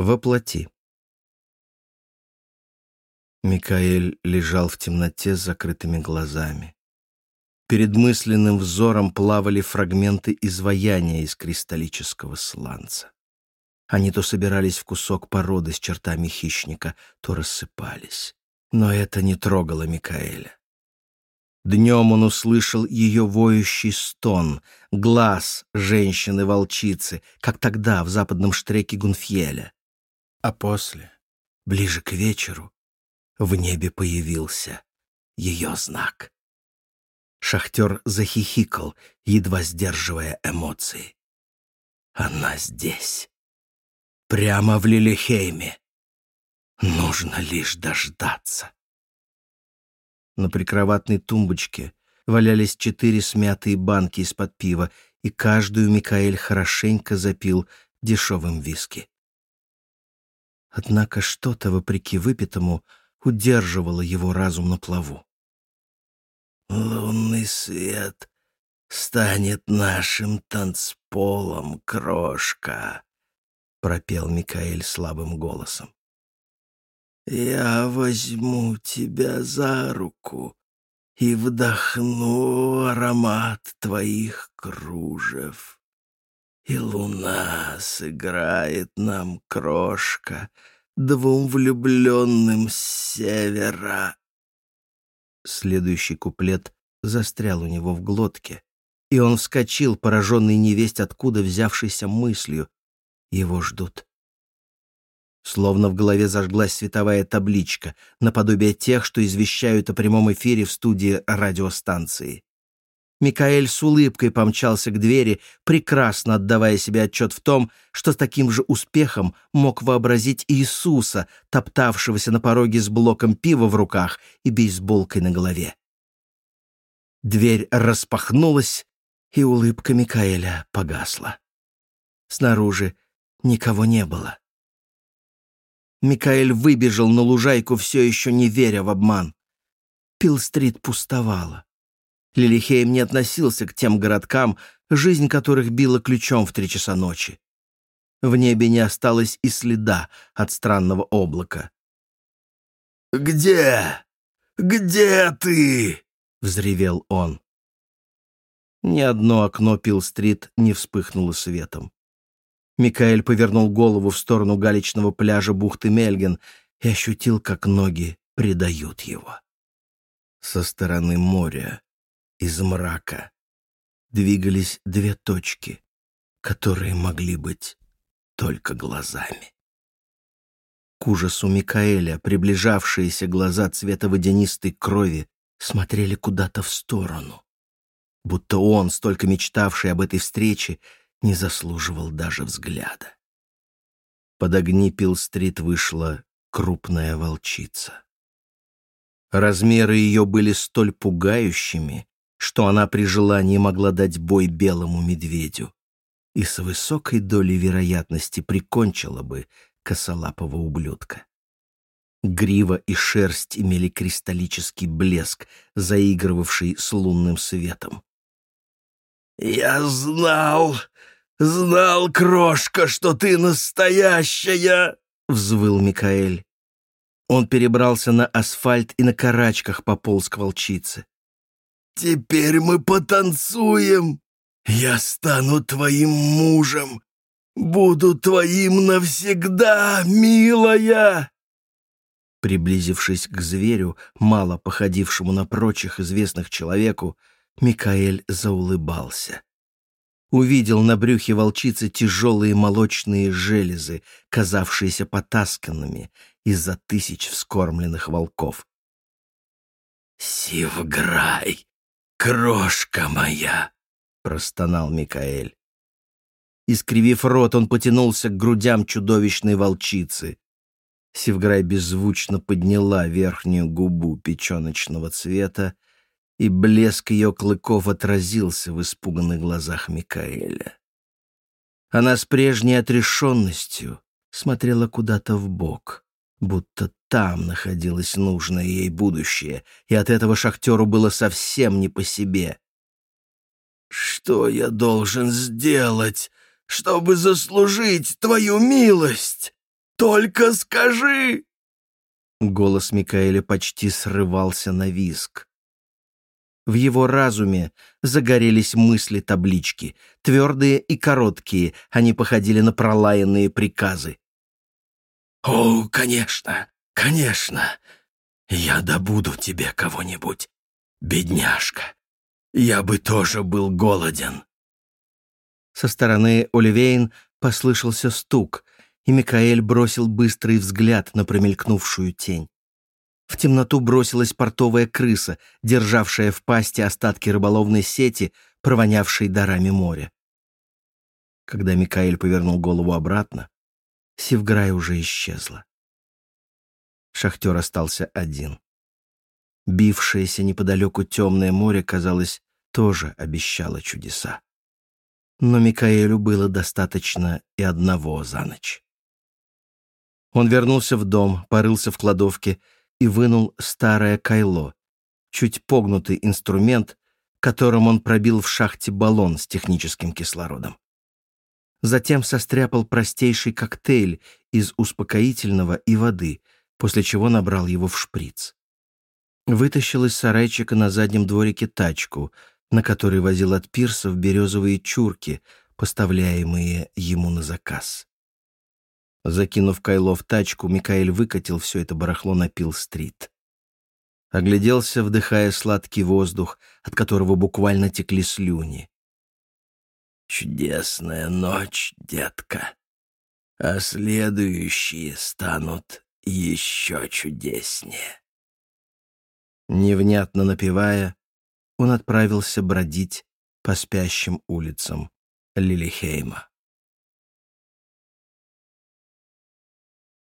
Воплоти. Микаэль лежал в темноте с закрытыми глазами. Перед мысленным взором плавали фрагменты изваяния из кристаллического сланца. Они то собирались в кусок породы с чертами хищника, то рассыпались. Но это не трогало Микаэля. Днем он услышал ее воющий стон, глаз женщины-волчицы, как тогда в западном штреке Гунфьеля. А после, ближе к вечеру, в небе появился ее знак. Шахтер захихикал, едва сдерживая эмоции. Она здесь. Прямо в Лилихейме. Нужно лишь дождаться. На прикроватной тумбочке валялись четыре смятые банки из-под пива, и каждую Микаэль хорошенько запил дешевым виски. Однако что-то, вопреки выпитому, удерживало его разум на плаву. «Лунный свет станет нашим танцполом, крошка», — пропел Микаэль слабым голосом. «Я возьму тебя за руку и вдохну аромат твоих кружев» и луна сыграет нам, крошка, двум влюбленным с севера. Следующий куплет застрял у него в глотке, и он вскочил, пораженный невесть откуда взявшейся мыслью. Его ждут. Словно в голове зажглась световая табличка, наподобие тех, что извещают о прямом эфире в студии радиостанции. Микаэль с улыбкой помчался к двери, прекрасно отдавая себе отчет в том, что с таким же успехом мог вообразить Иисуса, топтавшегося на пороге с блоком пива в руках и бейсболкой на голове. Дверь распахнулась, и улыбка Микаэля погасла. Снаружи никого не было. Микаэль выбежал на лужайку, все еще не веря в обман. Пилл-стрит пустовала. Лилихейм не относился к тем городкам, жизнь которых била ключом в три часа ночи. В небе не осталось и следа от странного облака. «Где? Где ты?» — взревел он. Ни одно окно Пилл-стрит не вспыхнуло светом. Микаэль повернул голову в сторону галечного пляжа бухты Мельген и ощутил, как ноги предают его. Со стороны моря из мрака двигались две точки, которые могли быть только глазами. К ужасу Микаэля приближавшиеся глаза цвета водянистой крови смотрели куда-то в сторону, будто он, столько мечтавший об этой встрече, не заслуживал даже взгляда. Под огни Пилл-стрит вышла крупная волчица. Размеры ее были столь пугающими, что она при желании могла дать бой белому медведю и с высокой долей вероятности прикончила бы косолапого ублюдка. Грива и шерсть имели кристаллический блеск, заигрывавший с лунным светом. «Я знал, знал, крошка, что ты настоящая!» — взвыл Микаэль. Он перебрался на асфальт и на карачках пополз к волчице. Теперь мы потанцуем. Я стану твоим мужем. Буду твоим навсегда, милая!» Приблизившись к зверю, мало походившему на прочих известных человеку, Микаэль заулыбался. Увидел на брюхе волчицы тяжелые молочные железы, казавшиеся потасканными из-за тысяч вскормленных волков. «Сивграй!» «Крошка моя!» — простонал Микаэль. Искривив рот, он потянулся к грудям чудовищной волчицы. Севграй беззвучно подняла верхнюю губу печеночного цвета, и блеск ее клыков отразился в испуганных глазах Микаэля. Она с прежней отрешенностью смотрела куда-то в бок будто там находилось нужное ей будущее, и от этого шахтеру было совсем не по себе. «Что я должен сделать, чтобы заслужить твою милость?» Только скажи!» Голос Микаэля почти срывался на виск. В его разуме загорелись мысли-таблички. Твердые и короткие, они походили на пролаянные приказы. «О, конечно, конечно! Я добуду тебе кого-нибудь, бедняжка. Я бы тоже был голоден». Со стороны Оливейн послышался стук, и Микаэль бросил быстрый взгляд на промелькнувшую тень. В темноту бросилась портовая крыса, державшая в пасти остатки рыболовной сети, провонявшей дарами моря. Когда Микаэль повернул голову обратно, Севграй уже исчезла. Шахтер остался один. Бившееся неподалеку темное море, казалось, тоже обещало чудеса. Но Микаэлю было достаточно и одного за ночь. Он вернулся в дом, порылся в кладовке и вынул старое кайло, чуть погнутый инструмент, которым он пробил в шахте баллон с техническим кислородом. Затем состряпал простейший коктейль из успокоительного и воды, после чего набрал его в шприц. Вытащил из сарайчика на заднем дворике тачку, на которой возил от пирсов березовые чурки, поставляемые ему на заказ. Закинув Кайло в тачку, Микаэль выкатил все это барахло на Пил-стрит. Огляделся, вдыхая сладкий воздух, от которого буквально текли слюни. «Чудесная ночь, детка, а следующие станут еще чудеснее». Невнятно напевая, он отправился бродить по спящим улицам Лилихейма.